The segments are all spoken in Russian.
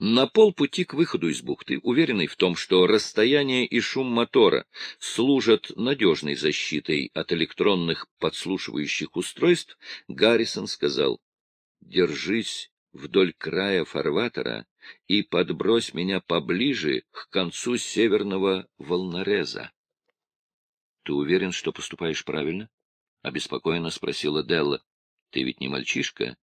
На полпути к выходу из бухты, уверенный в том, что расстояние и шум мотора служат надежной защитой от электронных подслушивающих устройств, Гаррисон сказал, «Держись вдоль края фарватера и подбрось меня поближе к концу северного волнореза». «Ты уверен, что поступаешь правильно?» — обеспокоенно спросила Делла. «Ты ведь не мальчишка?»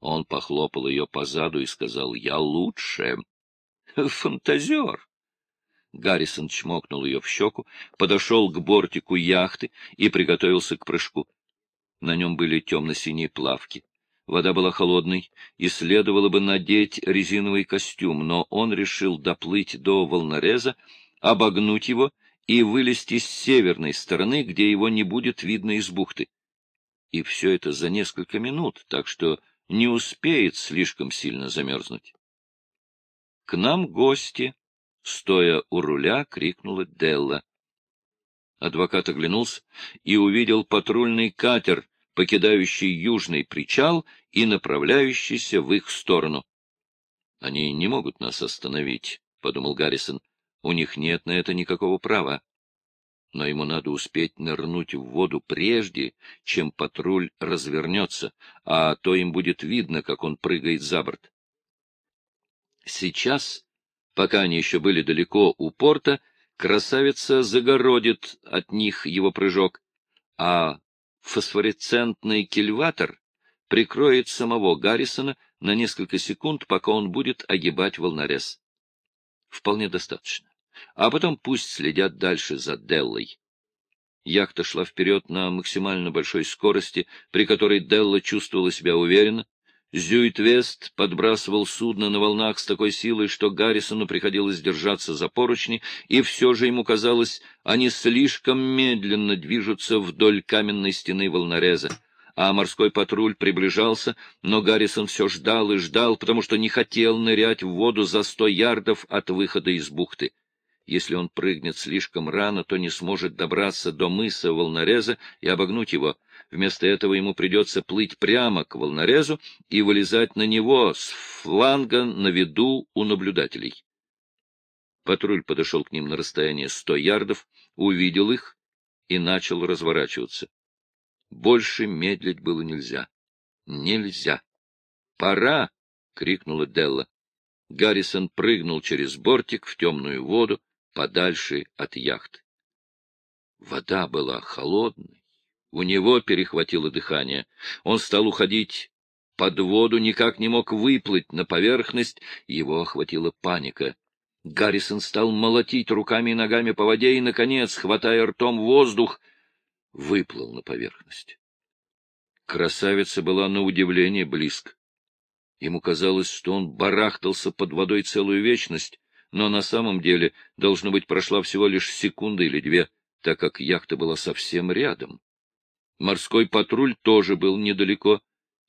Он похлопал ее по заду и сказал, — Я лучше. — Фантазер! Гаррисон чмокнул ее в щеку, подошел к бортику яхты и приготовился к прыжку. На нем были темно-синие плавки. Вода была холодной, и следовало бы надеть резиновый костюм, но он решил доплыть до волнореза, обогнуть его и вылезти с северной стороны, где его не будет видно из бухты. И все это за несколько минут, так что не успеет слишком сильно замерзнуть. К нам гости, стоя у руля, крикнула Делла. Адвокат оглянулся и увидел патрульный катер, покидающий южный причал и направляющийся в их сторону. — Они не могут нас остановить, — подумал Гаррисон. — У них нет на это никакого права но ему надо успеть нырнуть в воду прежде, чем патруль развернется, а то им будет видно, как он прыгает за борт. Сейчас, пока они еще были далеко у порта, красавица загородит от них его прыжок, а фосфоресцентный кильватор прикроет самого Гаррисона на несколько секунд, пока он будет огибать волнорез. Вполне достаточно а потом пусть следят дальше за Деллой. Яхта шла вперед на максимально большой скорости, при которой Делла чувствовала себя уверенно. Зюит-Вест подбрасывал судно на волнах с такой силой, что Гаррисону приходилось держаться за поручни, и все же ему казалось, они слишком медленно движутся вдоль каменной стены волнореза. А морской патруль приближался, но Гаррисон все ждал и ждал, потому что не хотел нырять в воду за сто ярдов от выхода из бухты. Если он прыгнет слишком рано, то не сможет добраться до мыса волнореза и обогнуть его. Вместо этого ему придется плыть прямо к волнорезу и вылезать на него с фланга на виду у наблюдателей. Патруль подошел к ним на расстояние сто ярдов, увидел их и начал разворачиваться. Больше медлить было нельзя. Нельзя. «Пора!» — крикнула Делла. Гаррисон прыгнул через бортик в темную воду, подальше от яхты. Вода была холодной, у него перехватило дыхание. Он стал уходить под воду, никак не мог выплыть на поверхность, его охватила паника. Гаррисон стал молотить руками и ногами по воде и, наконец, хватая ртом воздух, выплыл на поверхность. Красавица была на удивление близко. Ему казалось, что он барахтался под водой целую вечность, но на самом деле, должно быть, прошла всего лишь секунда или две, так как яхта была совсем рядом. Морской патруль тоже был недалеко,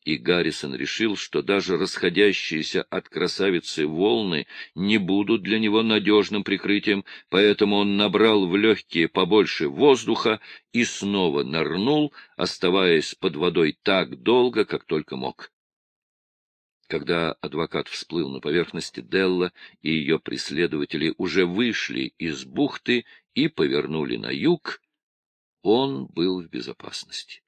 и Гаррисон решил, что даже расходящиеся от красавицы волны не будут для него надежным прикрытием, поэтому он набрал в легкие побольше воздуха и снова нырнул, оставаясь под водой так долго, как только мог. Когда адвокат всплыл на поверхности, Делла и ее преследователи уже вышли из бухты и повернули на юг, он был в безопасности.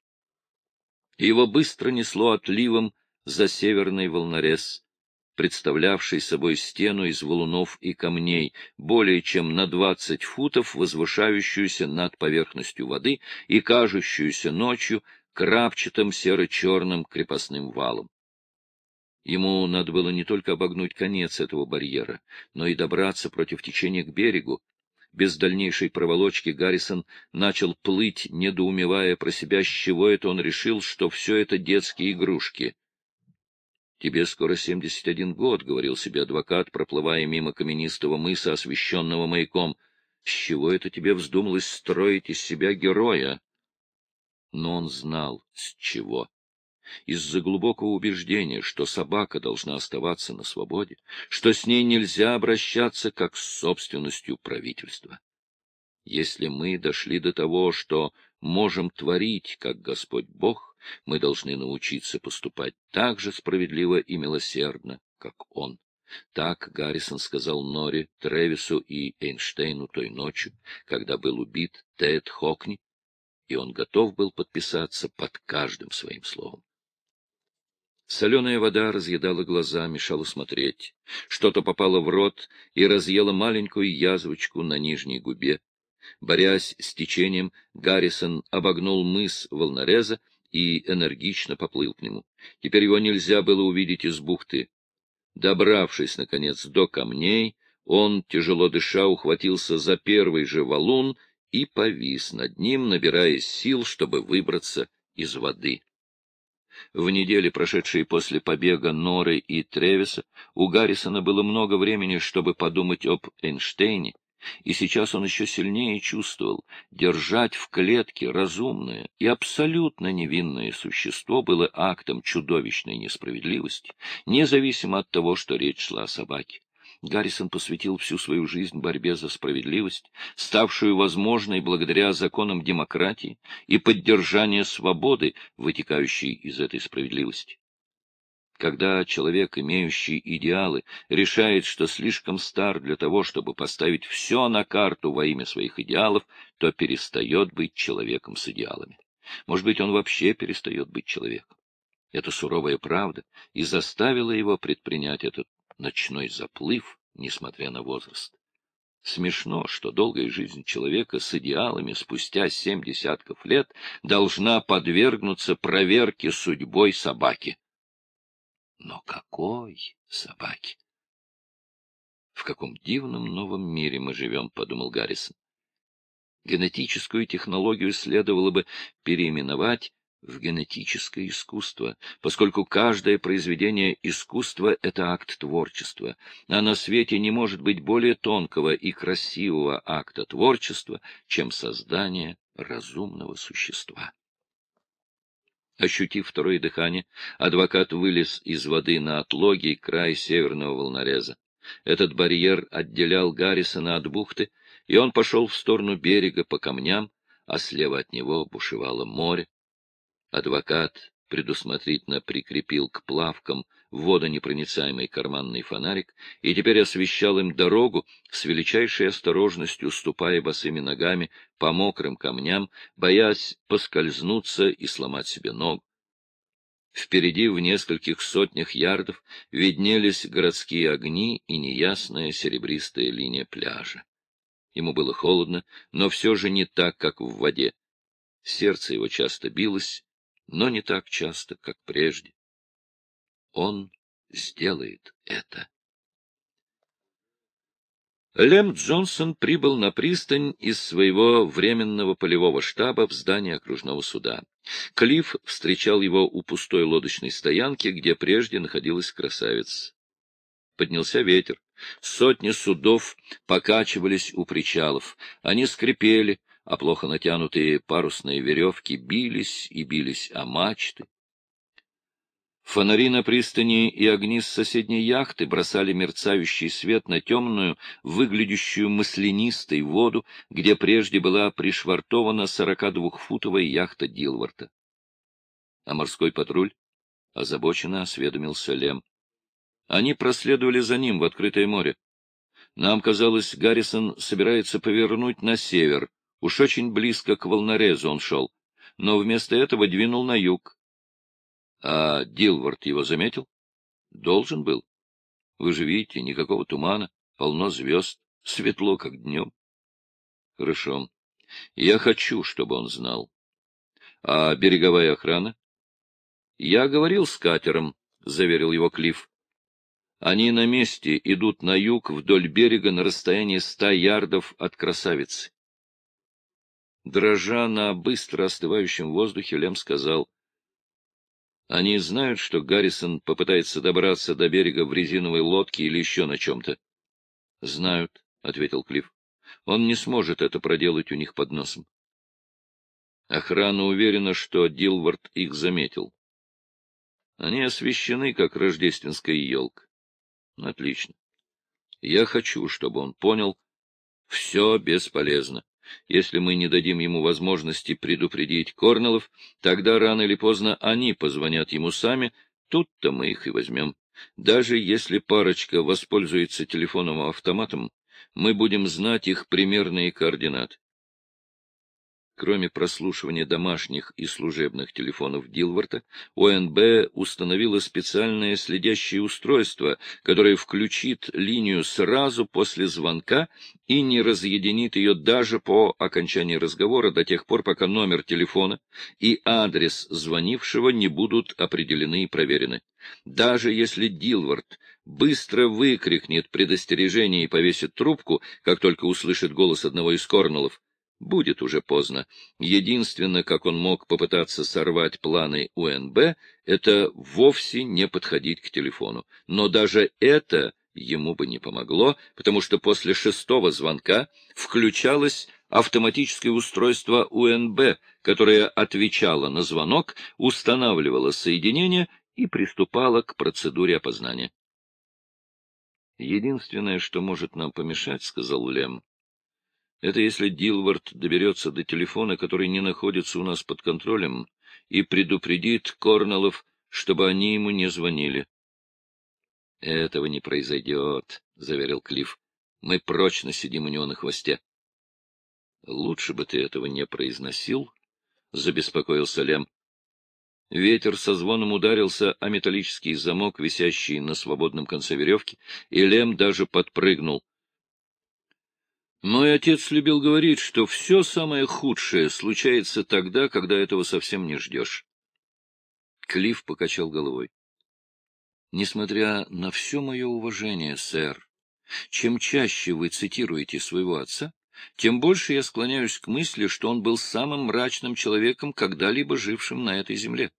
Его быстро несло отливом за северный волнорез, представлявший собой стену из валунов и камней, более чем на двадцать футов возвышающуюся над поверхностью воды и кажущуюся ночью крапчатым серо-черным крепостным валом. Ему надо было не только обогнуть конец этого барьера, но и добраться против течения к берегу. Без дальнейшей проволочки Гаррисон начал плыть, недоумевая про себя, с чего это он решил, что все это детские игрушки. «Тебе скоро семьдесят один год», — говорил себе адвокат, проплывая мимо каменистого мыса, освещенного маяком. «С чего это тебе вздумалось строить из себя героя?» Но он знал, с чего из-за глубокого убеждения, что собака должна оставаться на свободе, что с ней нельзя обращаться как с собственностью правительства. Если мы дошли до того, что можем творить, как Господь Бог, мы должны научиться поступать так же справедливо и милосердно, как Он. Так Гаррисон сказал Нори, Тревису и Эйнштейну той ночью, когда был убит Тед Хокни, и он готов был подписаться под каждым своим словом. Соленая вода разъедала глаза, мешала смотреть. Что-то попало в рот и разъело маленькую язвочку на нижней губе. Борясь с течением, Гаррисон обогнул мыс волнореза и энергично поплыл к нему. Теперь его нельзя было увидеть из бухты. Добравшись, наконец, до камней, он, тяжело дыша, ухватился за первый же валун и повис над ним, набирая сил, чтобы выбраться из воды. В неделе, прошедшие после побега Норы и Тревиса, у Гаррисона было много времени, чтобы подумать об Эйнштейне, и сейчас он еще сильнее чувствовал, держать в клетке разумное и абсолютно невинное существо было актом чудовищной несправедливости, независимо от того, что речь шла о собаке. Гаррисон посвятил всю свою жизнь борьбе за справедливость, ставшую возможной благодаря законам демократии и поддержанию свободы, вытекающей из этой справедливости. Когда человек, имеющий идеалы, решает, что слишком стар для того, чтобы поставить все на карту во имя своих идеалов, то перестает быть человеком с идеалами. Может быть, он вообще перестает быть человеком. Это суровая правда и заставила его предпринять этот ночной заплыв, несмотря на возраст. Смешно, что долгая жизнь человека с идеалами спустя семь десятков лет должна подвергнуться проверке судьбой собаки. Но какой собаки? В каком дивном новом мире мы живем, — подумал Гаррисон. Генетическую технологию следовало бы переименовать в генетическое искусство, поскольку каждое произведение искусства — это акт творчества, а на свете не может быть более тонкого и красивого акта творчества, чем создание разумного существа. Ощутив второе дыхание, адвокат вылез из воды на отлогий край северного волнореза. Этот барьер отделял Гаррисона от бухты, и он пошел в сторону берега по камням, а слева от него бушевало море. Адвокат предусмотрительно прикрепил к плавкам водонепроницаемый карманный фонарик и теперь освещал им дорогу с величайшей осторожностью, ступая босыми ногами по мокрым камням, боясь поскользнуться и сломать себе ногу. Впереди в нескольких сотнях ярдов виднелись городские огни и неясная серебристая линия пляжа. Ему было холодно, но все же не так, как в воде. Сердце его часто билось, но не так часто, как прежде. Он сделает это. Лем Джонсон прибыл на пристань из своего временного полевого штаба в здание окружного суда. Клифф встречал его у пустой лодочной стоянки, где прежде находилась красавица. Поднялся ветер. Сотни судов покачивались у причалов. Они скрипели, а плохо натянутые парусные веревки бились и бились о мачты. Фонари на пристани и огни с соседней яхты бросали мерцающий свет на темную, выглядящую маслянистой воду, где прежде была пришвартована сорока двухфутовая яхта Дилварта. А морской патруль озабоченно осведомился Лем. Они проследовали за ним в открытое море. Нам казалось, Гаррисон собирается повернуть на север, Уж очень близко к волнорезу он шел, но вместо этого двинул на юг. А Дилвард его заметил? Должен был. Вы же видите, никакого тумана, полно звезд, светло, как днем. Хорошо. Я хочу, чтобы он знал. А береговая охрана? Я говорил с катером, — заверил его Клифф. Они на месте идут на юг вдоль берега на расстоянии ста ярдов от красавицы. Дрожа на быстро остывающем воздухе, Лем сказал, «Они знают, что Гаррисон попытается добраться до берега в резиновой лодке или еще на чем-то?» «Знают», — ответил Клифф. «Он не сможет это проделать у них под носом». Охрана уверена, что Дилвард их заметил. Они освещены, как рождественская елка. Отлично. Я хочу, чтобы он понял, все бесполезно. Если мы не дадим ему возможности предупредить Корнелов, тогда рано или поздно они позвонят ему сами, тут-то мы их и возьмем. Даже если парочка воспользуется телефоном-автоматом, мы будем знать их примерные координаты. Кроме прослушивания домашних и служебных телефонов Дилворта, ОНБ установило специальное следящее устройство, которое включит линию сразу после звонка и не разъединит ее даже по окончании разговора до тех пор, пока номер телефона и адрес звонившего не будут определены и проверены. Даже если Дилворт быстро выкрикнет предостережение и повесит трубку, как только услышит голос одного из Корнеллов, будет уже поздно. Единственное, как он мог попытаться сорвать планы УНБ, это вовсе не подходить к телефону. Но даже это ему бы не помогло, потому что после шестого звонка включалось автоматическое устройство УНБ, которое отвечало на звонок, устанавливало соединение и приступало к процедуре опознания. «Единственное, что может нам помешать, — сказал Лем, это если Дилвард доберется до телефона, который не находится у нас под контролем, и предупредит Корнеллов, чтобы они ему не звонили. — Этого не произойдет, — заверил Клифф. — Мы прочно сидим у него на хвосте. — Лучше бы ты этого не произносил, — забеспокоился Лем. Ветер со звоном ударился о металлический замок, висящий на свободном конце веревки, и Лем даже подпрыгнул. Мой отец любил говорить, что все самое худшее случается тогда, когда этого совсем не ждешь. Клифф покачал головой. Несмотря на все мое уважение, сэр, чем чаще вы цитируете своего отца, тем больше я склоняюсь к мысли, что он был самым мрачным человеком, когда-либо жившим на этой земле.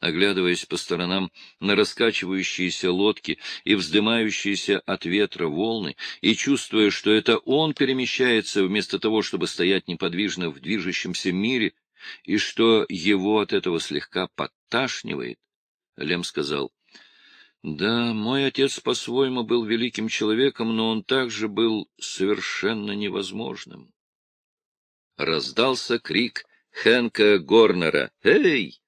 Оглядываясь по сторонам на раскачивающиеся лодки и вздымающиеся от ветра волны, и чувствуя, что это он перемещается вместо того, чтобы стоять неподвижно в движущемся мире, и что его от этого слегка подташнивает, Лем сказал, «Да, мой отец по-своему был великим человеком, но он также был совершенно невозможным». Раздался крик Хэнка Горнера «Эй!»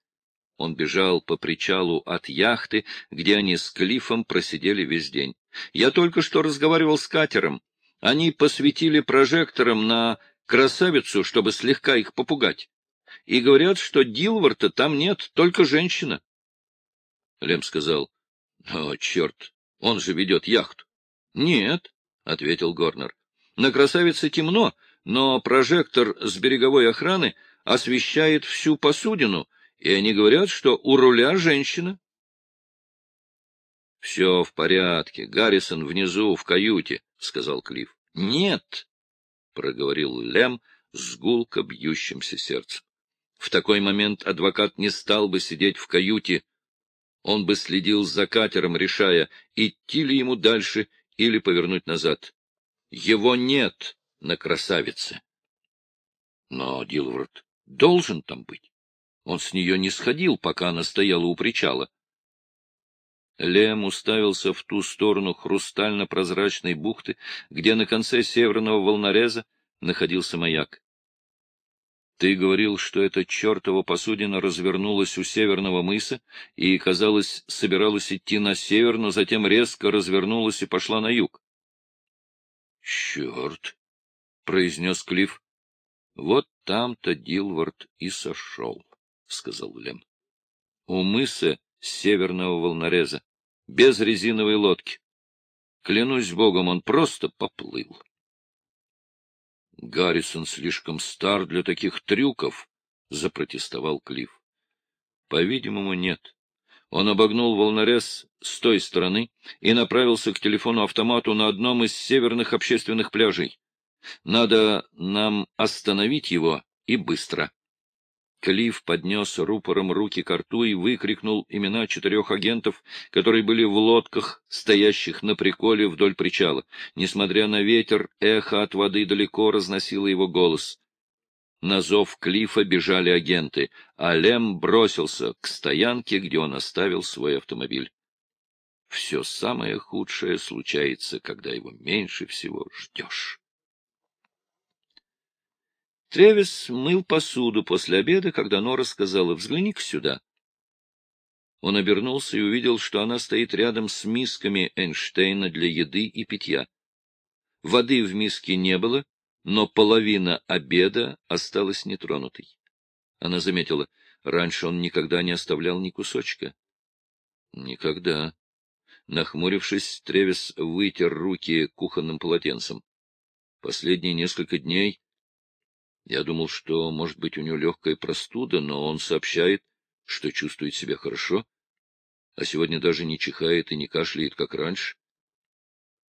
Он бежал по причалу от яхты, где они с Клифом просидели весь день. Я только что разговаривал с катером. Они посветили прожектором на красавицу, чтобы слегка их попугать. И говорят, что Дилварта там нет, только женщина. Лем сказал, — О, черт, он же ведет яхту. — Нет, — ответил Горнер. — На красавице темно, но прожектор с береговой охраны освещает всю посудину — и они говорят, что у руля женщина. — Все в порядке. Гаррисон внизу, в каюте, — сказал Клифф. — Нет, — проговорил Лем с гулко бьющимся сердцем. В такой момент адвокат не стал бы сидеть в каюте. Он бы следил за катером, решая, идти ли ему дальше или повернуть назад. Его нет на красавице. Но Дилворд должен там быть. Он с нее не сходил, пока она стояла у причала. Лем уставился в ту сторону хрустально-прозрачной бухты, где на конце северного волнореза находился маяк. Ты говорил, что эта чертова посудина развернулась у северного мыса и, казалось, собиралась идти на север, но затем резко развернулась и пошла на юг. — Черт! — произнес Клифф. Вот там-то Дилвард и сошел. — сказал Лем. — У мыса северного волнореза, без резиновой лодки. Клянусь богом, он просто поплыл. Гаррисон слишком стар для таких трюков, — запротестовал Клифф. По-видимому, нет. Он обогнул волнорез с той стороны и направился к телефону-автомату на одном из северных общественных пляжей. Надо нам остановить его и быстро. Клифф поднес рупором руки к рту и выкрикнул имена четырех агентов, которые были в лодках, стоящих на приколе вдоль причала. Несмотря на ветер, эхо от воды далеко разносило его голос. На зов Клифа бежали агенты, а Лем бросился к стоянке, где он оставил свой автомобиль. Все самое худшее случается, когда его меньше всего ждешь. Тревис мыл посуду после обеда, когда Нора сказала, взгляни-ка сюда. Он обернулся и увидел, что она стоит рядом с мисками Эйнштейна для еды и питья. Воды в миске не было, но половина обеда осталась нетронутой. Она заметила, раньше он никогда не оставлял ни кусочка. Никогда. Нахмурившись, Тревис вытер руки кухонным полотенцем. Последние несколько дней я думал, что, может быть, у него легкая простуда, но он сообщает, что чувствует себя хорошо, а сегодня даже не чихает и не кашляет, как раньше.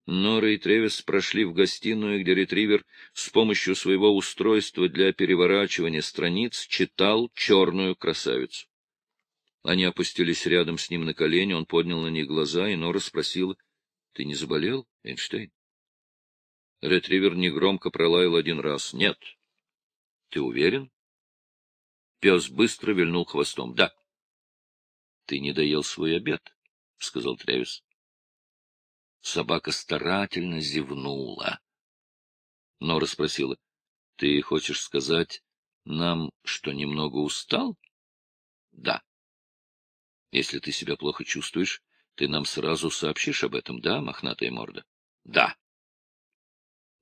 Нора и Тревис прошли в гостиную, где ретривер с помощью своего устройства для переворачивания страниц читал черную красавицу. Они опустились рядом с ним на колени, он поднял на них глаза, и Нора спросила, — Ты не заболел, Эйнштейн? Ретривер негромко пролаял один раз. — Нет. — Ты уверен? Пес быстро вильнул хвостом. — Да. — Ты не доел свой обед, — сказал Тревис. Собака старательно зевнула. Нора спросила, — Ты хочешь сказать нам, что немного устал? — Да. — Если ты себя плохо чувствуешь, ты нам сразу сообщишь об этом, да, мохнатая морда? — Да.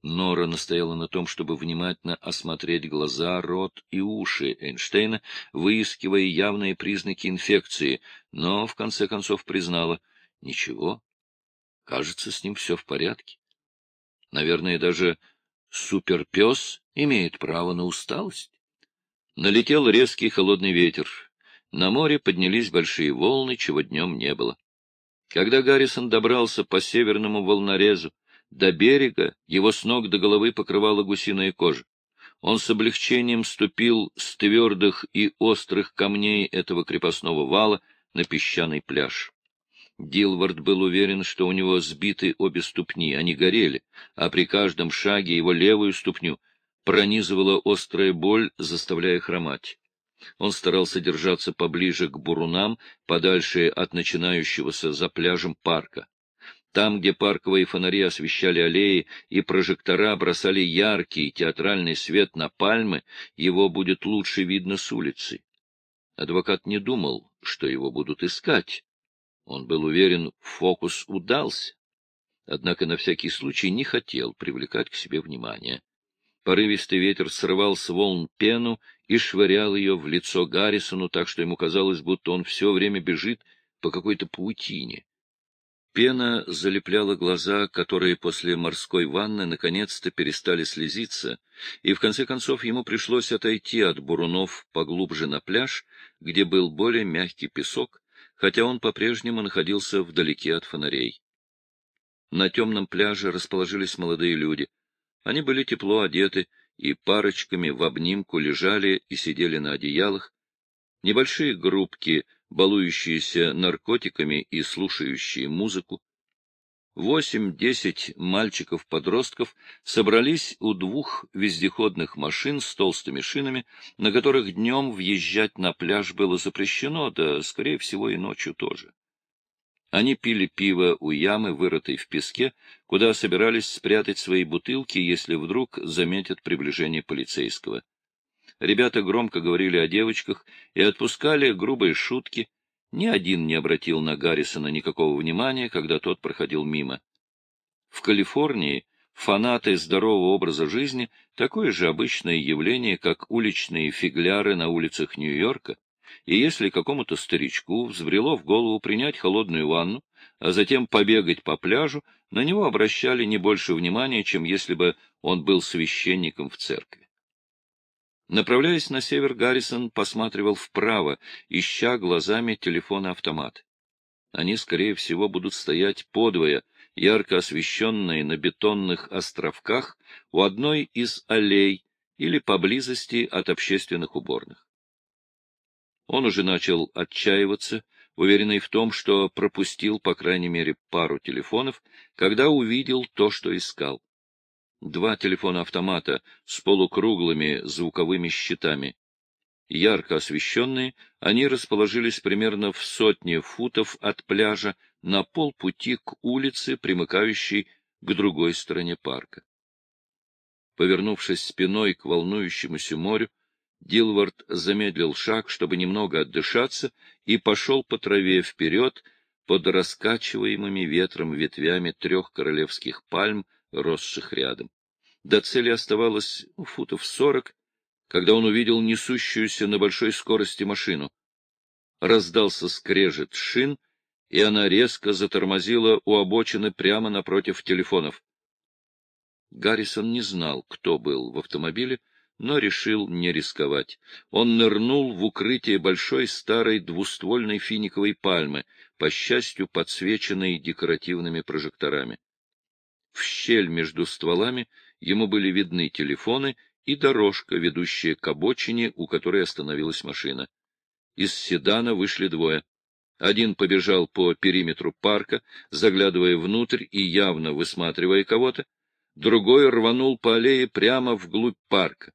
Нора настояла на том, чтобы внимательно осмотреть глаза, рот и уши Эйнштейна, выискивая явные признаки инфекции, но в конце концов признала — ничего, Кажется, с ним все в порядке. Наверное, даже суперпес имеет право на усталость. Налетел резкий холодный ветер. На море поднялись большие волны, чего днем не было. Когда Гаррисон добрался по северному волнорезу, до берега его с ног до головы покрывала гусиная кожа. Он с облегчением ступил с твердых и острых камней этого крепостного вала на песчаный пляж. Дилвард был уверен, что у него сбиты обе ступни, они горели, а при каждом шаге его левую ступню пронизывала острая боль, заставляя хромать. Он старался держаться поближе к бурунам, подальше от начинающегося за пляжем парка. Там, где парковые фонари освещали аллеи и прожектора бросали яркий театральный свет на пальмы, его будет лучше видно с улицы. Адвокат не думал, что его будут искать. Он был уверен, фокус удался, однако на всякий случай не хотел привлекать к себе внимание. Порывистый ветер срывал с волн пену и швырял ее в лицо Гаррисону, так что ему казалось, будто он все время бежит по какой-то паутине. Пена залепляла глаза, которые после морской ванны наконец-то перестали слезиться, и в конце концов ему пришлось отойти от бурунов поглубже на пляж, где был более мягкий песок, хотя он по-прежнему находился вдалеке от фонарей. На темном пляже расположились молодые люди. Они были тепло одеты и парочками в обнимку лежали и сидели на одеялах. Небольшие группки, балующиеся наркотиками и слушающие музыку. Восемь-десять мальчиков-подростков собрались у двух вездеходных машин с толстыми шинами, на которых днем въезжать на пляж было запрещено, да, скорее всего, и ночью тоже. Они пили пиво у ямы, вырытой в песке, куда собирались спрятать свои бутылки, если вдруг заметят приближение полицейского. Ребята громко говорили о девочках и отпускали грубые шутки — ни один не обратил на Гаррисона никакого внимания, когда тот проходил мимо. В Калифорнии фанаты здорового образа жизни — такое же обычное явление, как уличные фигляры на улицах Нью-Йорка, и если какому-то старичку взбрело в голову принять холодную ванну, а затем побегать по пляжу, на него обращали не больше внимания, чем если бы он был священником в церкви. Направляясь на север, Гаррисон посматривал вправо, ища глазами телефона-автомат. Они, скорее всего, будут стоять подвое, ярко освещенные на бетонных островках у одной из аллей или поблизости от общественных уборных. Он уже начал отчаиваться, уверенный в том, что пропустил, по крайней мере, пару телефонов, когда увидел то, что искал. Два телефона-автомата с полукруглыми звуковыми щитами. Ярко освещенные, они расположились примерно в сотне футов от пляжа на полпути к улице, примыкающей к другой стороне парка. Повернувшись спиной к волнующемуся морю, Дилвард замедлил шаг, чтобы немного отдышаться, и пошел по траве вперед под раскачиваемыми ветром ветвями трех королевских пальм, росших рядом. До цели оставалось футов сорок, когда он увидел несущуюся на большой скорости машину. Раздался скрежет шин, и она резко затормозила у обочины прямо напротив телефонов. Гаррисон не знал, кто был в автомобиле, но решил не рисковать. Он нырнул в укрытие большой старой двуствольной финиковой пальмы, по счастью, подсвеченной декоративными прожекторами. В щель между стволами ему были видны телефоны и дорожка, ведущая к обочине, у которой остановилась машина. Из седана вышли двое. Один побежал по периметру парка, заглядывая внутрь и явно высматривая кого-то, другой рванул по аллее прямо вглубь парка.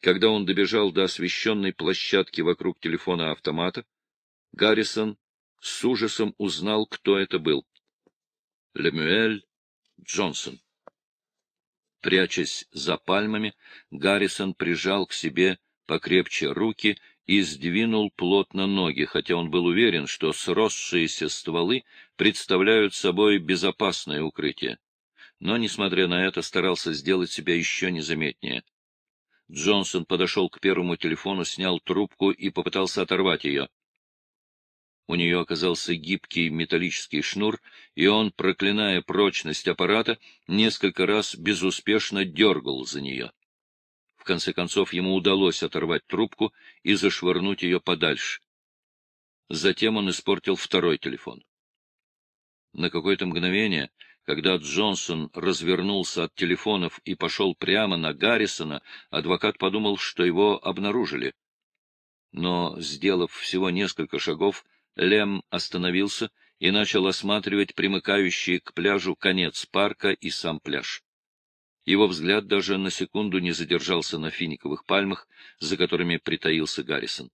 Когда он добежал до освещенной площадки вокруг телефона автомата, Гаррисон с ужасом узнал, кто это был. Лемюэль Джонсон. Прячась за пальмами, Гаррисон прижал к себе покрепче руки и сдвинул плотно ноги, хотя он был уверен, что сросшиеся стволы представляют собой безопасное укрытие. Но, несмотря на это, старался сделать себя еще незаметнее. Джонсон подошел к первому телефону, снял трубку и попытался оторвать ее. У нее оказался гибкий металлический шнур, и он, проклиная прочность аппарата, несколько раз безуспешно дергал за нее. В конце концов ему удалось оторвать трубку и зашвырнуть ее подальше. Затем он испортил второй телефон. На какое-то мгновение когда Джонсон развернулся от телефонов и пошел прямо на Гаррисона, адвокат подумал, что его обнаружили. Но, сделав всего несколько шагов, Лем остановился и начал осматривать примыкающий к пляжу конец парка и сам пляж. Его взгляд даже на секунду не задержался на финиковых пальмах, за которыми притаился Гаррисон.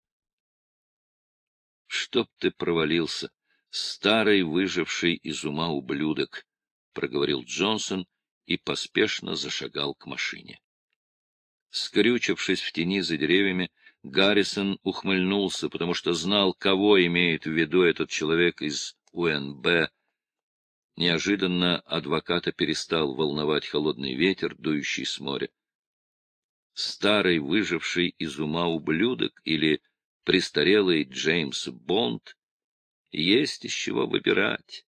— Чтоб ты провалился, старый выживший из ума ублюдок! проговорил Джонсон и поспешно зашагал к машине. Скрючившись в тени за деревьями, Гаррисон ухмыльнулся, потому что знал, кого имеет в виду этот человек из УНБ. Неожиданно адвоката перестал волновать холодный ветер, дующий с моря. Старый выживший из ума ублюдок или престарелый Джеймс Бонд есть из чего выбирать.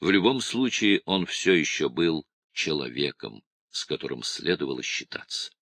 В любом случае он все еще был человеком, с которым следовало считаться.